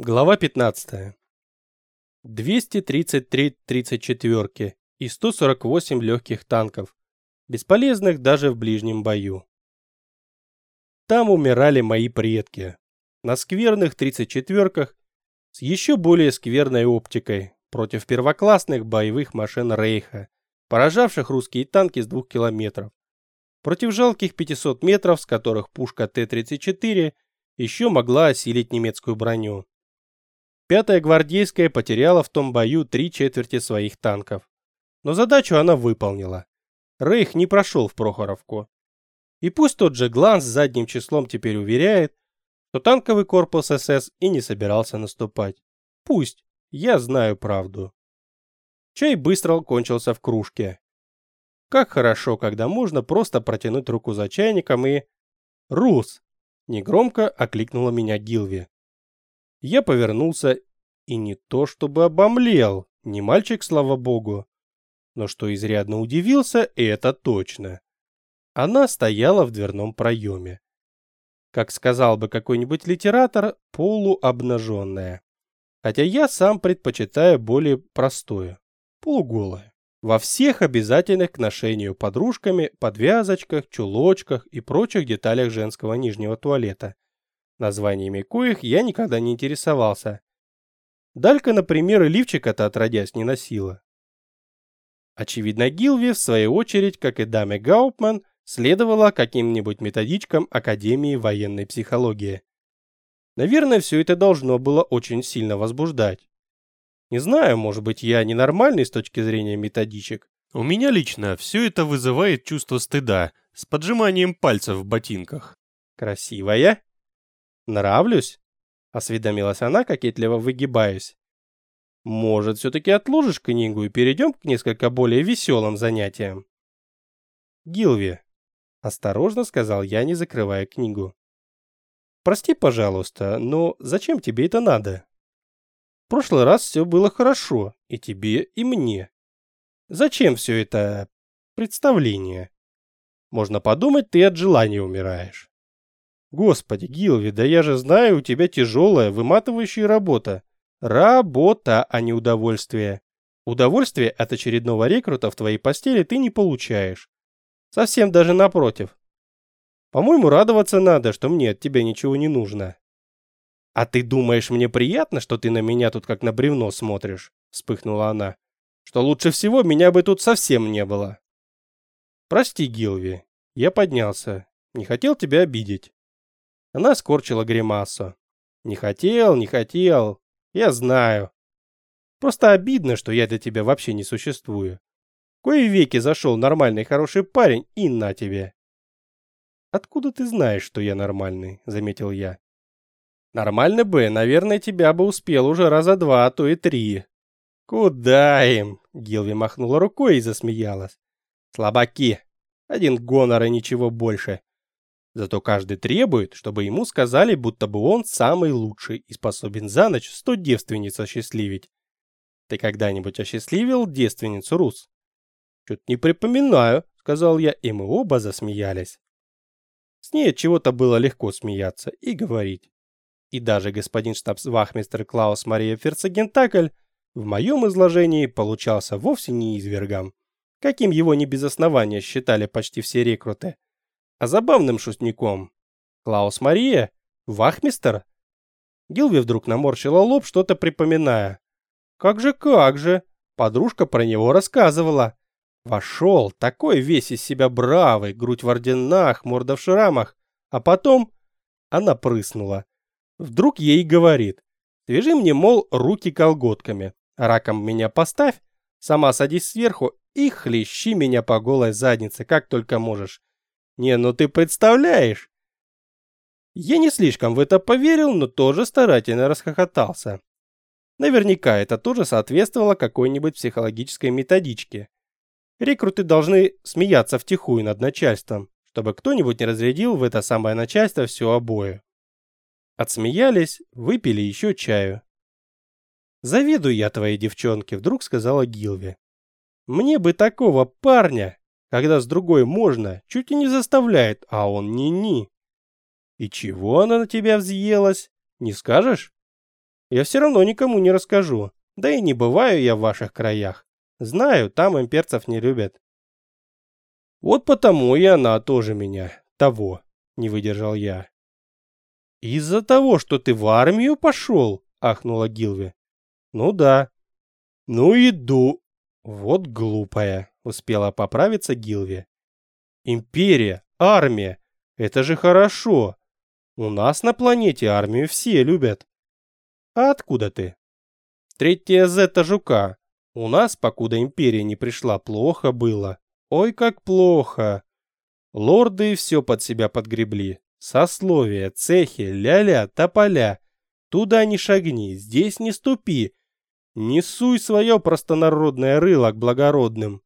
Глава 15. 233 34 и 148 легких танков, бесполезных даже в ближнем бою. Там умирали мои предки. На скверных 34-ках с еще более скверной оптикой против первоклассных боевых машин Рейха, поражавших русские танки с двух километров. Против жалких 500 метров, с которых пушка Т-34 еще могла осилить немецкую броню. Пятая гвардейская потеряла в том бою три четверти своих танков. Но задачу она выполнила. Рейх не прошел в Прохоровку. И пусть тот же Гланс задним числом теперь уверяет, что танковый корпус СС и не собирался наступать. Пусть, я знаю правду. Чай быстро кончился в кружке. Как хорошо, когда можно просто протянуть руку за чайником и... «Рус!» — негромко окликнула меня Гилви. Я повернулся и не то чтобы обомлел, не мальчик, слава богу. Но что изрядно удивился, это точно. Она стояла в дверном проеме. Как сказал бы какой-нибудь литератор, полуобнаженная. Хотя я сам предпочитаю более простое, полуголое. Во всех обязательных к ношению подружками, подвязочках, чулочках и прочих деталях женского нижнего туалета – названиями коих я никогда не интересовался. Далька, например, и лифчика-то отродясь не носила. Очевидно, Гилви, в свою очередь, как и даме Гаупман, следовала каким-нибудь методичкам Академии военной психологии. Наверное, все это должно было очень сильно возбуждать. Не знаю, может быть, я ненормальный с точки зрения методичек. У меня лично все это вызывает чувство стыда с поджиманием пальцев в ботинках. Красивая? «Нравлюсь?» — осведомилась она, кокетливо выгибаясь. «Может, все-таки отложишь книгу и перейдем к несколько более веселым занятиям?» «Гилви», — осторожно сказал я, не закрывая книгу. «Прости, пожалуйста, но зачем тебе это надо?» «В прошлый раз все было хорошо, и тебе, и мне. Зачем все это представление? Можно подумать, ты от желания умираешь». Господи, Гилви, да я же знаю, у тебя тяжелая, выматывающая работа. Работа, а не удовольствие. Удовольствие от очередного рекрута в твоей постели ты не получаешь. Совсем даже напротив. По-моему, радоваться надо, что мне от тебя ничего не нужно. А ты думаешь, мне приятно, что ты на меня тут как на бревно смотришь? Вспыхнула она. Что лучше всего меня бы тут совсем не было. Прости, Гилви. Я поднялся. Не хотел тебя обидеть. Она скорчила гримасу. «Не хотел, не хотел. Я знаю. Просто обидно, что я для тебя вообще не существую. Кое веки зашел нормальный хороший парень и на тебе». «Откуда ты знаешь, что я нормальный?» — заметил я. «Нормальный бы, наверное, тебя бы успел уже раза два, а то и три». «Куда им?» — Гилви махнула рукой и засмеялась. «Слабаки. Один гонор и ничего больше. Зато каждый требует, чтобы ему сказали, будто бы он самый лучший и способен за ночь сто девственниц осчастливить. Ты когда-нибудь осчастливил девственницу Рус? Чуть не припоминаю, сказал я, и мы оба засмеялись. С ней от чего-то было легко смеяться и говорить. И даже господин штабс-вахмистр Клаус Мария Ферцегентакль в моем изложении получался вовсе не извергом, каким его не без основания считали почти все рекруты а забавным шутником. Клаус Мария? Вахмистер? Гилви вдруг наморщила лоб, что-то припоминая. Как же, как же, подружка про него рассказывала. Вошел, такой весь из себя бравый, грудь в орденах, морда в шрамах. А потом она прыснула. Вдруг ей говорит, свяжи мне, мол, руки колготками, раком меня поставь, сама садись сверху и хлещи меня по голой заднице, как только можешь. Не, ну ты представляешь? Я не слишком в это поверил, но тоже старательно расхохотался. Наверняка это тоже соответствовало какой-нибудь психологической методичке. Рекруты должны смеяться втихую над начальством, чтобы кто-нибудь не разрядил в это самое начальство все обои. Отсмеялись, выпили еще чаю. «Завидую я твоей девчонке», — вдруг сказала Гилви. «Мне бы такого парня!» Когда с другой можно, чуть и не заставляет, а он ни-ни. И чего она на тебя взъелась, не скажешь? Я все равно никому не расскажу. Да и не бываю я в ваших краях. Знаю, там имперцев не любят. Вот потому и она тоже меня, того, не выдержал я. Из-за того, что ты в армию пошел, ахнула Гилви. Ну да. Ну иду. Вот глупая, успела поправиться Гилви. Империя, армия, это же хорошо. У нас на планете армию все любят. А откуда ты? Третья зета жука. У нас, покуда империя не пришла, плохо было. Ой, как плохо. Лорды все под себя подгребли. Сословия, цехи, ля-ля, тополя. Туда не шагни, здесь не ступи. Не суй свое простонародное рыло к благородным.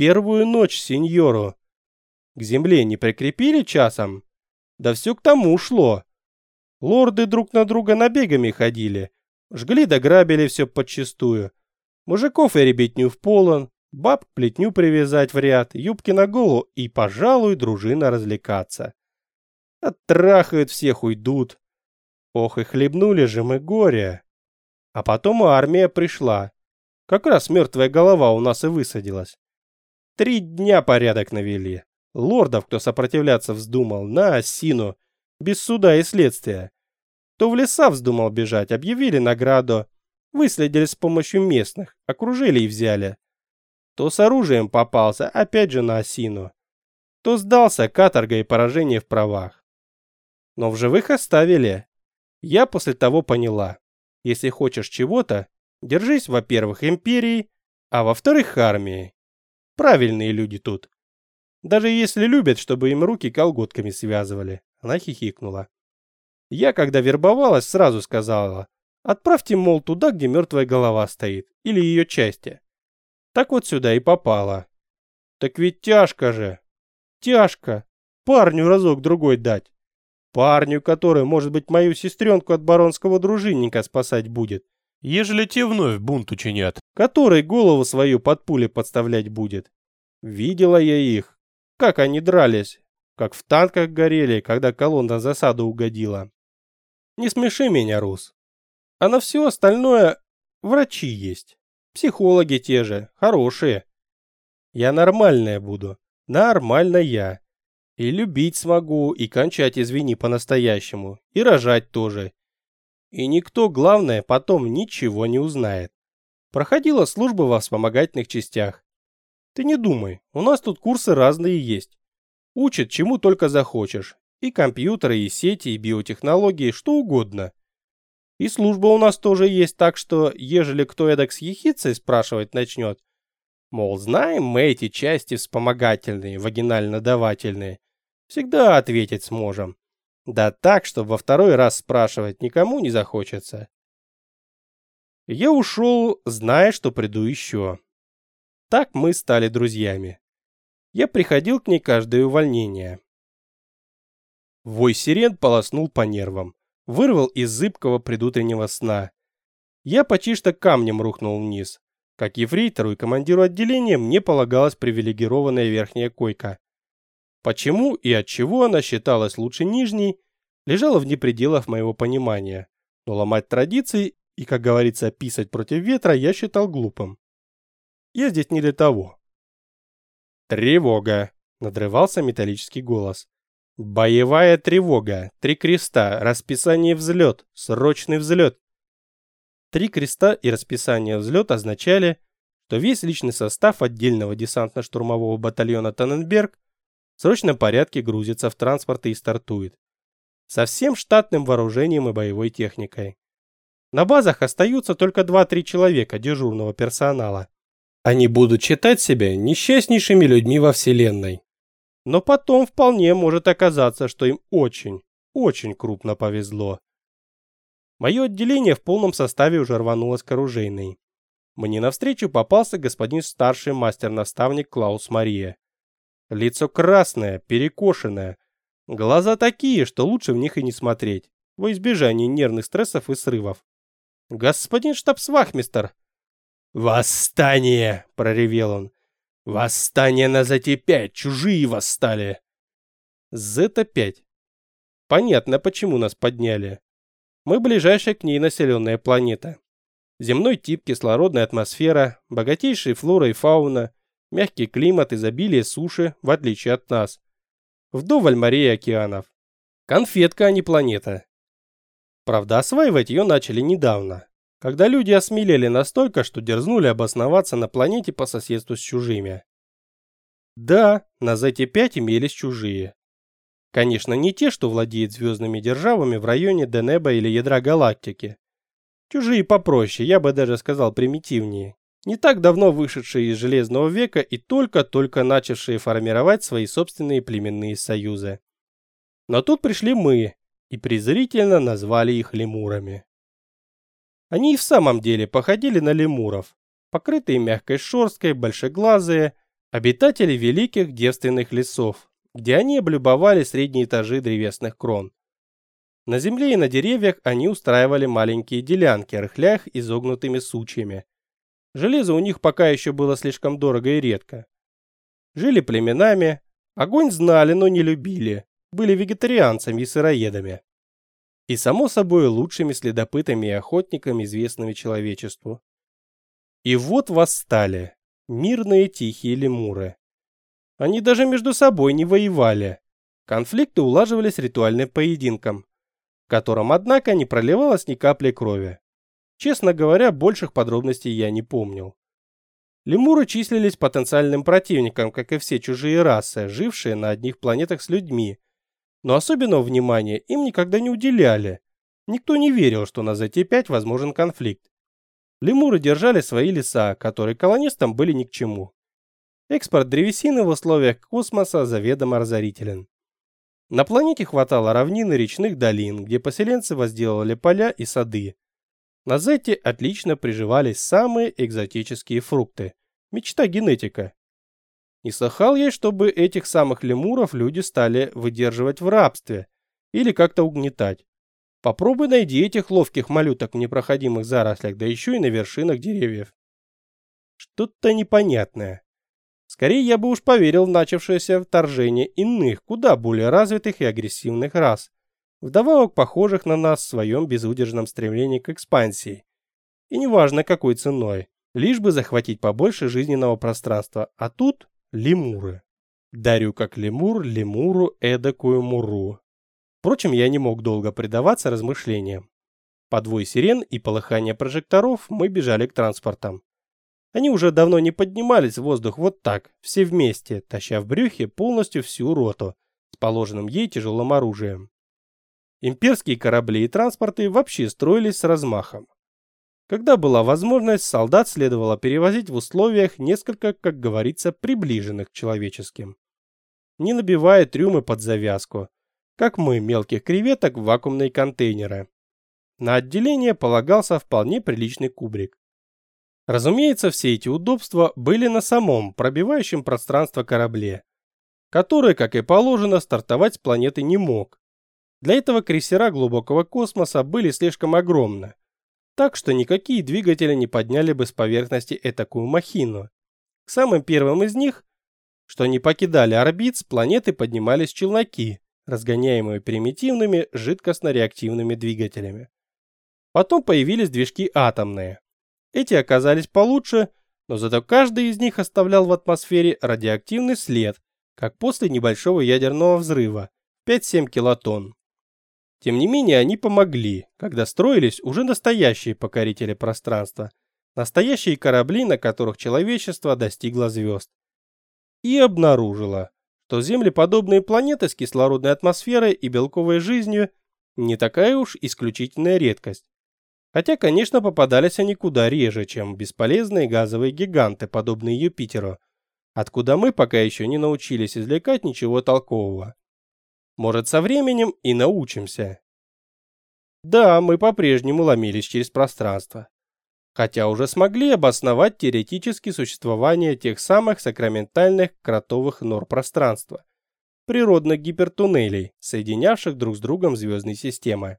Первую ночь сеньору. К земле не прикрепили часом? Да все к тому шло. Лорды друг на друга набегами ходили. Жгли да грабили все подчистую. Мужиков и ребятню в полон, баб к плетню привязать в ряд, юбки на голову и, пожалуй, дружина развлекаться. Оттрахают всех, уйдут. Ох, и хлебнули же мы горе. А потом армия пришла. Как раз мертвая голова у нас и высадилась. Три дня порядок навели. Лордов, кто сопротивляться вздумал, на осину, без суда и следствия. То в леса вздумал бежать, объявили награду, выследили с помощью местных, окружили и взяли. То с оружием попался, опять же на осину. То сдался каторга и поражение в правах. Но в живых оставили. Я после того поняла. Если хочешь чего-то, держись, во-первых, империи, а во-вторых, армии. Правильные люди тут. Даже если любят, чтобы им руки колготками связывали. Она хихикнула. Я, когда вербовалась, сразу сказала, отправьте, мол, туда, где мертвая голова стоит, или ее части. Так вот сюда и попала. Так ведь тяжко же. Тяжко. Парню разок-другой дать. Парню, который, может быть, мою сестренку от баронского дружинника спасать будет. Ежели те вновь бунт учинят. Который голову свою под пули подставлять будет. Видела я их. Как они дрались. Как в танках горели, когда колонна засаду угодила. Не смеши меня, Рус. А на все остальное врачи есть. Психологи те же, хорошие. Я нормальная буду. Нормальная. И любить смогу, и кончать, извини, по-настоящему. И рожать тоже. И никто, главное, потом ничего не узнает. Проходила служба во вспомогательных частях. Ты не думай, у нас тут курсы разные есть. Учат, чему только захочешь. И компьютеры, и сети, и биотехнологии, что угодно. И служба у нас тоже есть, так что, ежели кто эдак с ехицей спрашивать начнет, мол, знаем мы эти части вспомогательные, вагинально-давательные, всегда ответить сможем. Да так, что во второй раз спрашивать никому не захочется. Я ушел, зная, что приду еще. Так мы стали друзьями. Я приходил к ней каждое увольнение. Вой сирен полоснул по нервам, вырвал из зыбкого предутреннего сна. Я почти что камнем рухнул вниз. Как ефрейтору и командиру отделения мне полагалась привилегированная верхняя койка. Почему и от чего она считалась лучше нижней, лежало вне пределов моего понимания. Но ломать традиции и, как говорится, писать против ветра я считал глупым. Я здесь не для того. Тревога, надрывался металлический голос. Боевая тревога, три креста, расписание взлет, срочный взлет. Три креста и расписание взлет означали, что весь личный состав отдельного десантно-штурмового батальона Таненберг в срочном порядке грузится в транспорт и стартует. Со всем штатным вооружением и боевой техникой. На базах остаются только 2-3 человека дежурного персонала. Они будут считать себя несчастнейшими людьми во Вселенной. Но потом вполне может оказаться, что им очень, очень крупно повезло. Мое отделение в полном составе уже рванулось к оружейной. Мне навстречу попался господин старший мастер-наставник Клаус Мария. Лицо красное, перекошенное. Глаза такие, что лучше в них и не смотреть, во избежание нервных стрессов и срывов. «Господин штабсвахмистер!» «Восстание!» — проревел он. Восстание на ЗТ-5, чужие восстали. ЗТ-5. Понятно, почему нас подняли. Мы ближайшая к ней населенная планета. Земной тип, кислородная атмосфера, богатейшая флора и фауна, мягкий климат, изобилие суши, в отличие от нас. Вдоволь морей и океанов. Конфетка, а не планета. Правда, осваивать ее начали недавно, когда люди осмелели настолько, что дерзнули обосноваться на планете по соседству с чужими. Да, на ZT-5 имелись чужие. Конечно, не те, что владеют звездными державами в районе Денеба или ядра галактики. Чужие попроще, я бы даже сказал примитивнее. Не так давно вышедшие из Железного века и только-только начавшие формировать свои собственные племенные союзы. Но тут пришли мы и презрительно назвали их лемурами. Они и в самом деле походили на лемуров, покрытые мягкой шерсткой, большеглазые, обитатели великих девственных лесов, где они облюбовали средние этажи древесных крон. На земле и на деревьях они устраивали маленькие делянки, рыхляя их изогнутыми сучьями. Железо у них пока еще было слишком дорого и редко. Жили племенами, огонь знали, но не любили, были вегетарианцами и сыроедами. И само собой лучшими следопытами и охотниками, известными человечеству. И вот восстали мирные тихие лемуры. Они даже между собой не воевали. Конфликты улаживались ритуальным поединком, в котором, однако, не проливалось ни капли крови. Честно говоря, больших подробностей я не помнил. Лемуры числились потенциальным противником, как и все чужие расы, жившие на одних планетах с людьми. Но особенного внимания им никогда не уделяли. Никто не верил, что на ЗТ-5 возможен конфликт. Лемуры держали свои леса, которые колонистам были ни к чему. Экспорт древесины в условиях космоса заведомо разорителен. На планете хватало равнин и речных долин, где поселенцы возделывали поля и сады. На Зете отлично приживались самые экзотические фрукты. Мечта генетика. Не слыхал я, чтобы этих самых лемуров люди стали выдерживать в рабстве или как-то угнетать. Попробуй найди этих ловких малюток в непроходимых зарослях, да еще и на вершинах деревьев. Что-то непонятное. Скорее я бы уж поверил в начавшееся вторжение иных, куда более развитых и агрессивных рас, вдобавок похожих на нас в своем безудержном стремлении к экспансии. И неважно какой ценой, лишь бы захватить побольше жизненного пространства, а тут лемуры. Дарю как лемур лемуру эдакую муру. Впрочем, я не мог долго предаваться размышлениям. По двое сирен и полыхание прожекторов мы бежали к транспортам. Они уже давно не поднимались в воздух вот так, все вместе, таща в брюхе полностью всю роту с положенным ей тяжелым оружием. Имперские корабли и транспорты вообще строились с размахом. Когда была возможность, солдат следовало перевозить в условиях несколько, как говорится, приближенных к человеческим. Не набивая трюмы под завязку, как мы, мелких креветок, в вакуумные контейнеры. На отделение полагался вполне приличный кубрик. Разумеется, все эти удобства были на самом пробивающем пространство корабле, который, как и положено, стартовать с планеты не мог. Для этого крейсера глубокого космоса были слишком огромны, так что никакие двигатели не подняли бы с поверхности этакую махину. К самым первым из них, что не покидали орбит, с планеты поднимались челноки, разгоняемые примитивными жидкостно-реактивными двигателями. Потом появились движки атомные, эти оказались получше, но зато каждый из них оставлял в атмосфере радиоактивный след, как после небольшого ядерного взрыва, 5-7 килотонн. Тем не менее, они помогли, когда строились уже настоящие покорители пространства, настоящие корабли, на которых человечество достигло звезд. И обнаружило, что землеподобные планеты с кислородной атмосферой и белковой жизнью не такая уж исключительная редкость. Хотя, конечно, попадались они куда реже, чем бесполезные газовые гиганты, подобные Юпитеру, откуда мы пока еще не научились извлекать ничего толкового. Может, со временем и научимся. Да, мы по-прежнему ломились через пространство. Хотя уже смогли обосновать теоретически существование тех самых сакраментальных кротовых нор пространства, природных гипертуннелей, соединявших друг с другом звездные системы.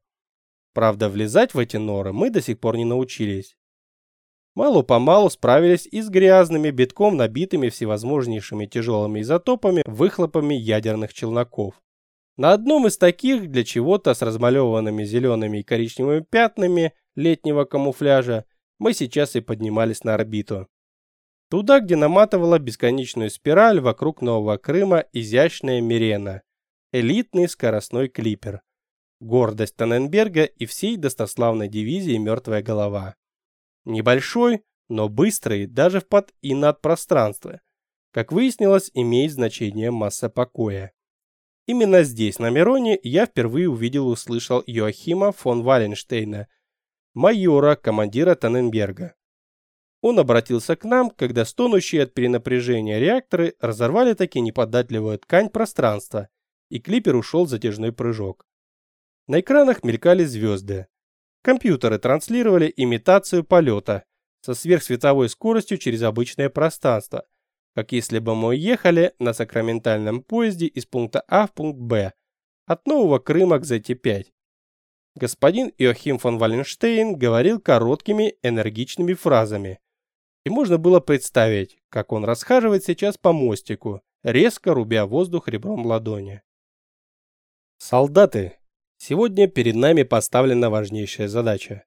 Правда, влезать в эти норы мы до сих пор не научились. Мало-помалу справились и с грязными, битком набитыми всевозможнейшими тяжелыми изотопами, выхлопами ядерных челноков. На одном из таких, для чего-то с размалеванными зелеными и коричневыми пятнами летнего камуфляжа, мы сейчас и поднимались на орбиту. Туда, где наматывала бесконечную спираль вокруг Нового Крыма изящная Мирена, элитный скоростной клипер. Гордость Таненберга и всей достославной дивизии «Мертвая голова». Небольшой, но быстрый даже в под- и надпространстве. Как выяснилось, имеет значение масса покоя. Именно здесь, на Мироне, я впервые увидел и услышал Йоахима фон Валенштейна, майора, командира Таненберга. Он обратился к нам, когда стонущие от перенапряжения реакторы разорвали таки неподатливую ткань пространства, и клипер ушел в затяжной прыжок. На экранах мелькали звезды. Компьютеры транслировали имитацию полета со сверхсветовой скоростью через обычное пространство, как если бы мы ехали на сакраментальном поезде из пункта А в пункт Б, от Нового Крыма к ЗТ-5. Господин Иохим фон Валенштейн говорил короткими, энергичными фразами, и можно было представить, как он расхаживает сейчас по мостику, резко рубя воздух ребром ладони. Солдаты, сегодня перед нами поставлена важнейшая задача.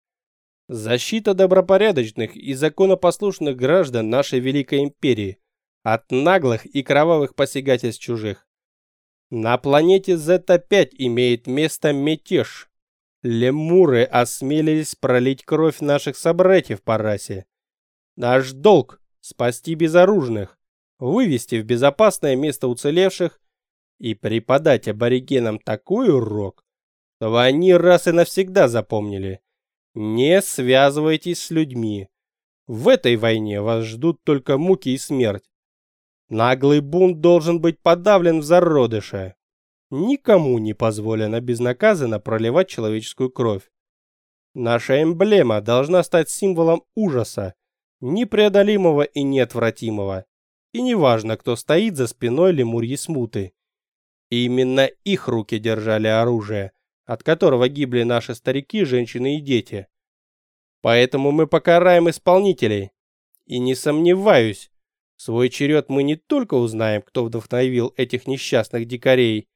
Защита добропорядочных и законопослушных граждан нашей великой империи от наглых и кровавых посягательств чужих. На планете Зета-5 имеет место мятеж. Лемуры осмелились пролить кровь наших собратьев по расе. Наш долг – спасти безоружных, вывести в безопасное место уцелевших и преподать аборигенам такой урок, чтобы они раз и навсегда запомнили. Не связывайтесь с людьми. В этой войне вас ждут только муки и смерть. Наглый бунт должен быть подавлен в зародыше. Никому не позволено безнаказанно проливать человеческую кровь. Наша эмблема должна стать символом ужаса, непреодолимого и неотвратимого. И неважно, кто стоит за спиной лемурьи смуты. именно их руки держали оружие, от которого гибли наши старики, женщины и дети. Поэтому мы покараем исполнителей. И не сомневаюсь, свой черед мы не только узнаем, кто вдохновил этих несчастных дикарей,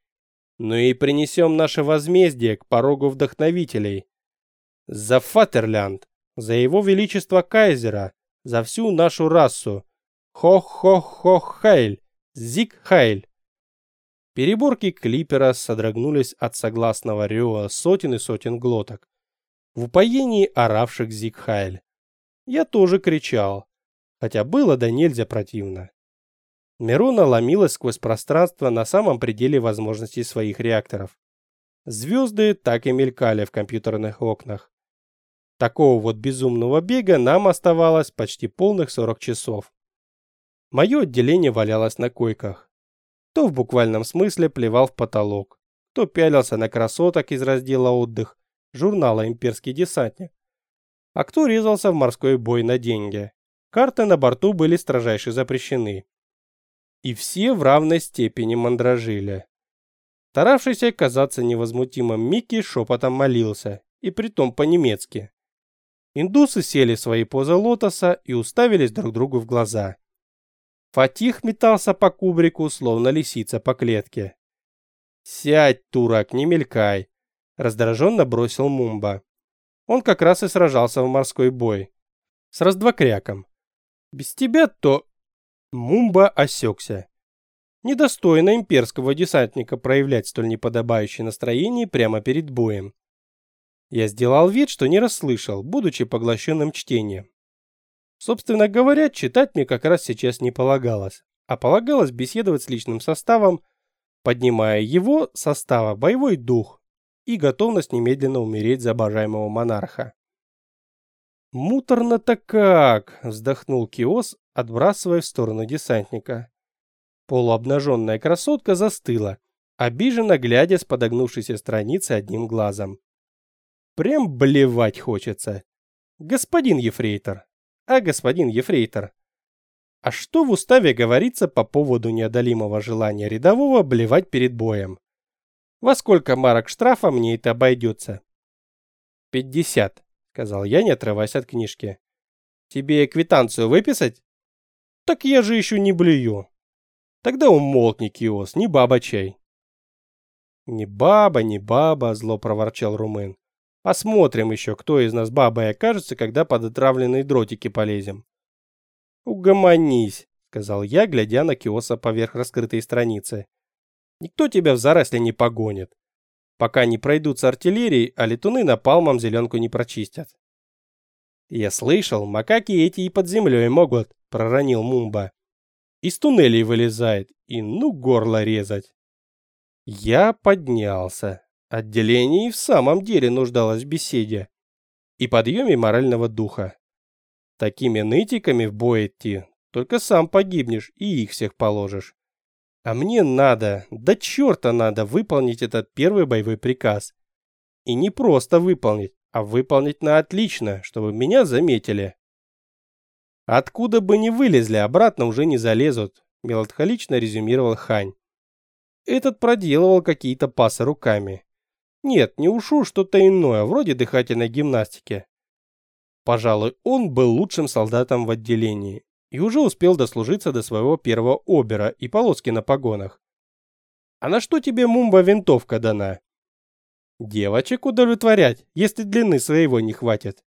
но и принесем наше возмездие к порогу вдохновителей. За Фатерлянд, за его величество кайзера, за всю нашу расу. Хо-хо-хо-хайль, зиг-хайль. Переборки клипера содрогнулись от согласного рева сотен и сотен глоток. В упоении оравших зиг-хайль. Я тоже кричал, хотя было да нельзя противно. Мирона ломилась сквозь пространство на самом пределе возможностей своих реакторов. Звезды так и мелькали в компьютерных окнах. Такого вот безумного бега нам оставалось почти полных 40 часов. Мое отделение валялось на койках. Кто в буквальном смысле плевал в потолок, кто пялился на красоток из раздела «Отдых» журнала «Имперский десантник», а кто резался в морской бой на деньги. Карты на борту были строжайше запрещены. И все в равной степени мандражили. Старавшийся казаться невозмутимым Микки шепотом молился, и притом по-немецки. Индусы сели в свои позы лотоса и уставились друг другу в глаза. Фатих метался по кубрику, словно лисица по клетке. «Сядь, турок, не мелькай!» — раздраженно бросил Мумба. Он как раз и сражался в морской бой. С раздвокряком. «Без тебя то...» Мумба осекся. Недостойно имперского десантника проявлять столь неподобающее настроение прямо перед боем. Я сделал вид, что не расслышал, будучи поглощенным чтением. Собственно говоря, читать мне как раз сейчас не полагалось, а полагалось беседовать с личным составом, поднимая его состава боевой дух и готовность немедленно умереть за обожаемого монарха. «Муторно-то как!» – вздохнул Киос, отбрасывая в сторону десантника. Полуобнаженная красотка застыла, обиженно глядя с подогнувшейся страницы одним глазом. Прям блевать хочется. Господин Ефрейтор. А господин Ефрейтор. А что в уставе говорится по поводу неодолимого желания рядового блевать перед боем? Во сколько марок штрафа мне это обойдется? Пятьдесят, сказал я, не отрываясь от книжки. Тебе квитанцию выписать? Так я же еще не блюю. Тогда умолкни, Киос, не баба чай. «Не баба, не баба», — зло проворчал Румын. «Посмотрим еще, кто из нас бабой окажется, когда под отравленные дротики полезем». «Угомонись», — сказал я, глядя на Киоса поверх раскрытой страницы. «Никто тебя в заросли не погонит, пока не пройдут с артиллерией, а летуны напалмом зеленку не прочистят». «Я слышал, макаки эти и под землей могут», — проронил Мумба. «Из туннелей вылезает, и ну горло резать». Я поднялся. Отделение и в самом деле нуждалось в беседе и подъеме морального духа. Такими нытиками в бой идти, только сам погибнешь и их всех положишь. А мне надо, да черта надо выполнить этот первый боевой приказ. И не просто выполнить, а выполнить на отлично, чтобы меня заметили. Откуда бы ни вылезли, обратно уже не залезут, меланхолично резюмировал Хань. Этот проделывал какие-то пасы руками. Нет, не ушу что-то иное, вроде дыхательной гимнастики. Пожалуй, он был лучшим солдатом в отделении и уже успел дослужиться до своего первого обера и полоски на погонах. А на что тебе мумба винтовка дана? Девочек удовлетворять, если длины своего не хватит.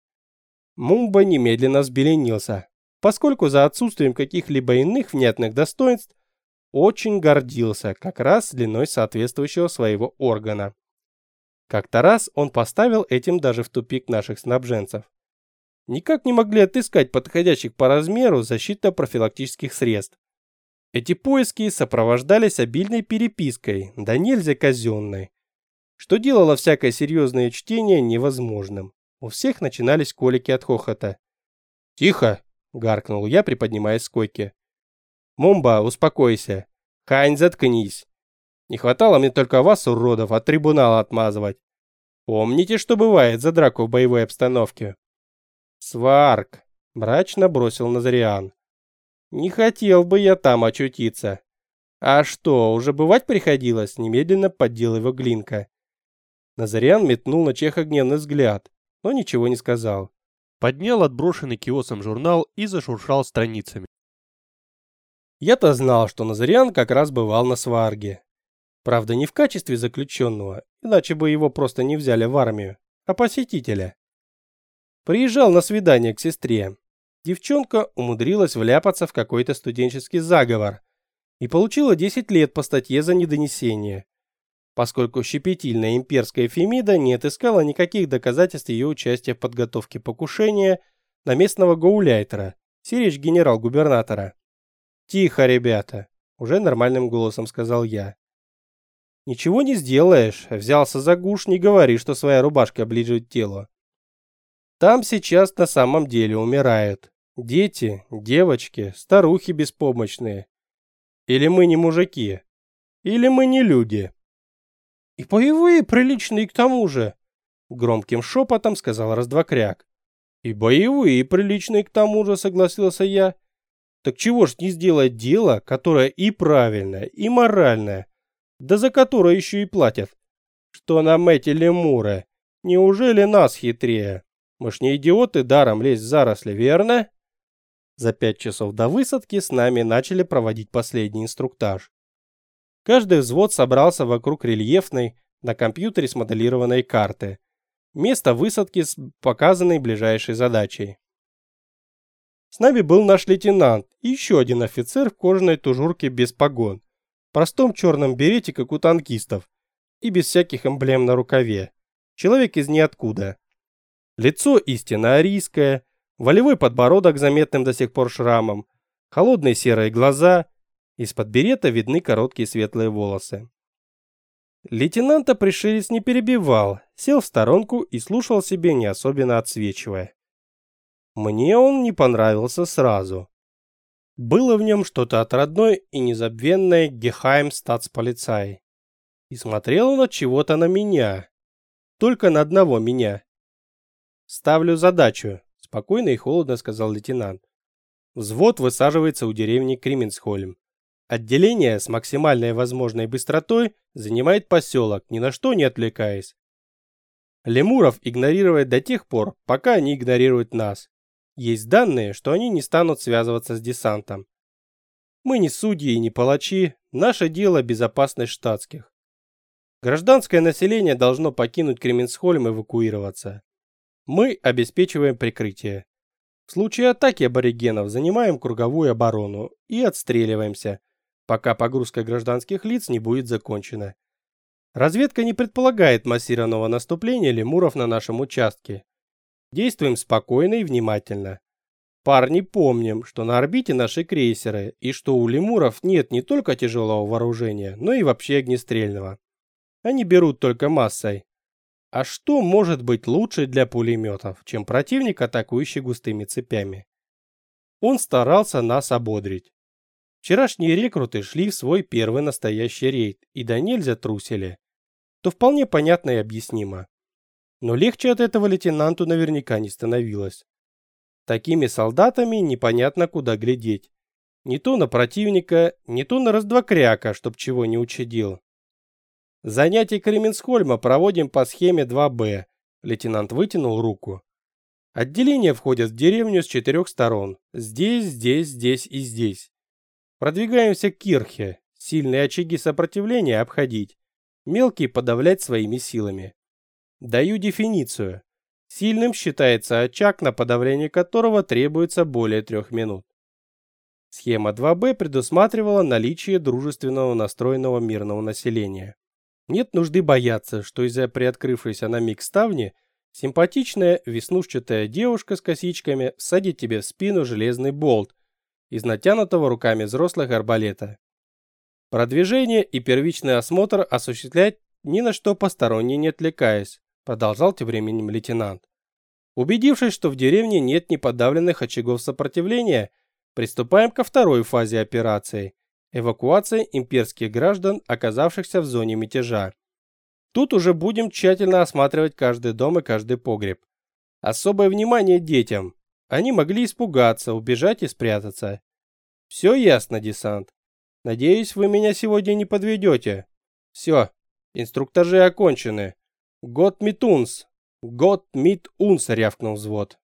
Мумба немедленно взбеленился, поскольку за отсутствием каких-либо иных внятных достоинств очень гордился как раз длиной соответствующего своего органа. Как-то раз он поставил этим даже в тупик наших снабженцев. Никак не могли отыскать подходящих по размеру защитно-профилактических средств. Эти поиски сопровождались обильной перепиской, да нельзя казенной, что делало всякое серьезное чтение невозможным. У всех начинались колики от хохота. «Тихо!» — гаркнул я, приподнимаясь с койки. Мумба, успокойся. Хань, заткнись. Не хватало мне только вас, уродов, от трибунала отмазывать. Помните, что бывает за драку в боевой обстановке? Сварк, мрачно бросил Назариан. Не хотел бы я там очутиться. А что, уже бывать приходилось? Немедленно поддел его Глинка. Назариан метнул на Чеха гневный взгляд, но ничего не сказал. Поднял отброшенный киосом журнал и зашуршал страницами. Я-то знал, что Назариан как раз бывал на сварге. Правда, не в качестве заключенного, иначе бы его просто не взяли в армию, а посетителя. Приезжал на свидание к сестре. Девчонка умудрилась вляпаться в какой-то студенческий заговор и получила 10 лет по статье за недонесение, поскольку щепетильная имперская Фемида не отыскала никаких доказательств ее участия в подготовке покушения на местного гауляйтера, сирич генерал-губернатора. «Тихо, ребята!» – уже нормальным голосом сказал я. «Ничего не сделаешь. Взялся за гуш, не говори, что своя рубашка оближет тело. Там сейчас на самом деле умирают. Дети, девочки, старухи беспомощные. Или мы не мужики. Или мы не люди. И боевые приличные к тому же, громким шепотом сказал Раздвокряк. И боевые приличные к тому же, согласился я. Так чего ж не сделать дело, которое и правильное, и моральное, да за которое еще и платят? Что нам эти лемуры? Неужели нас хитрее? Мы ж не идиоты даром лезть в заросли, верно? За пять часов до высадки с нами начали проводить последний инструктаж. Каждый взвод собрался вокруг рельефной, на компьютере смоделированной карты. Место высадки с показанной ближайшей задачей. С нами был наш лейтенант и еще один офицер в кожаной тужурке без погон, простом черном берете, как у танкистов, и без всяких эмблем на рукаве. Человек из ниоткуда. Лицо истинно арийское, волевой подбородок заметным до сих пор шрамом, холодные серые глаза, из-под берета видны короткие светлые волосы. Лейтенанта пришелец не перебивал, сел в сторонку и слушал себе, не особенно отсвечивая. Мне он не понравился сразу. Было в нем что-то от родной и незабвенной Гехайм статсполицай. И смотрел он от чего-то на меня. Только на одного меня. «Ставлю задачу», — спокойно и холодно сказал лейтенант. Взвод высаживается у деревни Кременсхольм. Отделение с максимальной возможной быстротой занимает поселок, ни на что не отвлекаясь. Лемуров игнорировать до тех пор, пока они игнорируют нас. Есть данные, что они не станут связываться с десантом. Мы не судьи и не палачи, наше дело безопасность штатских. Гражданское население должно покинуть Кременсхольм и эвакуироваться. Мы обеспечиваем прикрытие. В случае атаки аборигенов занимаем круговую оборону и отстреливаемся, пока погрузка гражданских лиц не будет закончена. Разведка не предполагает массированного наступления лемуров на нашем участке. Действуем спокойно и внимательно. Парни, помним, что на орбите наши крейсеры и что у лемуров нет не только тяжелого вооружения, но и вообще огнестрельного. Они берут только массой. А что может быть лучше для пулеметов, чем противник, атакующий густыми цепями? Он старался нас ободрить. Вчерашние рекруты шли в свой первый настоящий рейд и до нельзя трусили. То вполне понятно и объяснимо. Но легче от этого лейтенанту наверняка не становилось. Такими солдатами непонятно куда глядеть. Не то на противника, не то на раздвокряка, чтоб чего не учудил. Занятие Кременсхольма проводим по схеме 2Б. Лейтенант вытянул руку. Отделения входят в деревню с четырех сторон. Здесь, здесь, здесь и здесь. Продвигаемся к Кирхе. Сильные очаги сопротивления обходить. Мелкие подавлять своими силами. Даю дефиницию. Сильным считается очаг, на подавление которого требуется более трех минут. Схема 2Б предусматривала наличие дружественного настроенного мирного населения. Нет нужды бояться, что из-за приоткрывшейся на миг ставни симпатичная веснушчатая девушка с косичками всадит тебе в спину железный болт, из натянутого руками взрослых арбалета. Продвижение и первичный осмотр осуществлять ни на что посторонне не отвлекаясь, продолжал тем временем лейтенант. Убедившись, что в деревне нет неподавленных очагов сопротивления, приступаем ко второй фазе операции – эвакуация имперских граждан, оказавшихся в зоне мятежа. Тут уже будем тщательно осматривать каждый дом и каждый погреб. Особое внимание детям. Они могли испугаться, убежать и спрятаться. Все ясно, десант. Надеюсь, вы меня сегодня не подведете. Все, инструктажи окончены. Год мит унс. Год мит унс, рявкнул взвод.